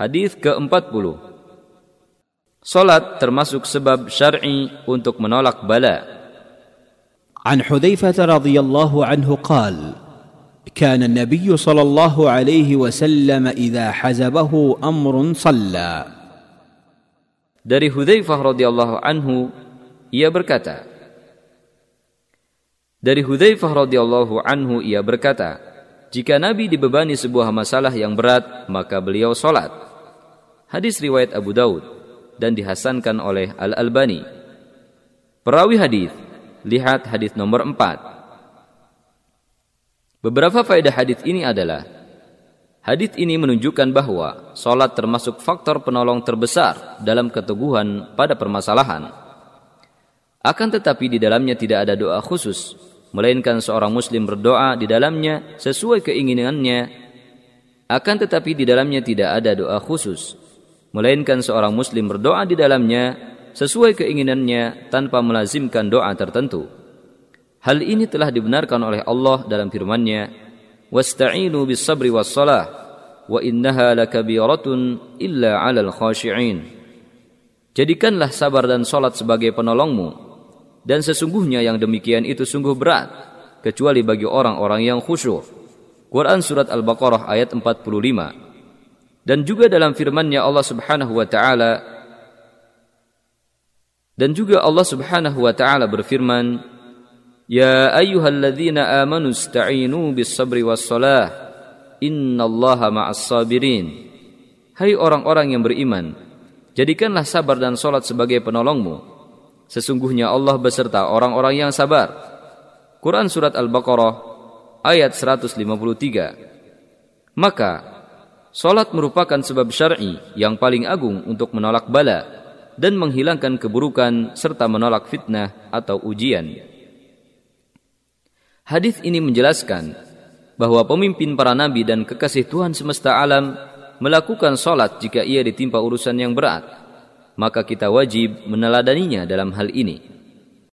Hadis ke-40. Salat termasuk sebab syar'i untuk menolak bala. عن حذيفه رضي الله عنه قال كان النبي صلى الله عليه وسلم اذا حزبه امر صلى Dari Hudzaifah radhiyallahu anhu ia berkata Dari Hudzaifah radhiyallahu anhu ia berkata jika Nabi dibebani sebuah masalah yang berat maka beliau salat Hadis riwayat Abu Daud dan dihasankan oleh Al-Albani Perawi hadis Lihat hadis nomor 4. Beberapa faedah hadis ini adalah Hadis ini menunjukkan bahwa solat termasuk faktor penolong terbesar dalam keteguhan pada permasalahan. Akan tetapi di dalamnya tidak ada doa khusus, melainkan seorang muslim berdoa di dalamnya sesuai keinginannya. Akan tetapi di dalamnya tidak ada doa khusus, melainkan seorang muslim berdoa di dalamnya sesuai keinginannya tanpa melazimkan doa tertentu. Hal ini telah dibenarkan oleh Allah dalam firman-Nya, "Wasta'inu bis-sabri was-salah, wa innaha lakabiratun illa 'alal khashi'in." Jadikanlah sabar dan salat sebagai penolongmu, dan sesungguhnya yang demikian itu sungguh berat, kecuali bagi orang-orang yang khusyuk. Quran Surat Al-Baqarah ayat 45 Dan juga dalam firman-Nya Allah Subhanahu wa taala dan juga Allah Subhanahu wa taala berfirman, "Ya ayyuhalladzina amanu ista'inu bis-sabri was-salah, innallaha ma'as sabirin." Hai orang-orang yang beriman, jadikanlah sabar dan salat sebagai penolongmu. Sesungguhnya Allah beserta orang-orang yang sabar. Quran surat Al-Baqarah ayat 153. Maka salat merupakan sebab syar'i yang paling agung untuk menolak bala dan menghilangkan keburukan serta menolak fitnah atau ujian. Hadis ini menjelaskan bahwa pemimpin para nabi dan kekasih Tuhan semesta alam melakukan sholat jika ia ditimpa urusan yang berat, maka kita wajib meneladaninya dalam hal ini.